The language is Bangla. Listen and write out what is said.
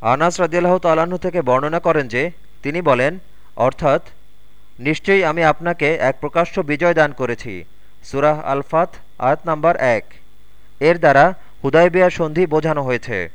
আনাস রাজিয়াল্লাহ তালাহ থেকে বর্ণনা করেন যে, তিনি বলেন, অর্থাৎ, নিশ্চয়ই আমি আপনাকে এক প্রকাশ্য বিজয় দান করেছি। সুরাহ আলফাত আয়াত নাম্বার এক। এর দ্বারা হুদায়বিয়ার সন্ধি বোঝানো হয়েছে।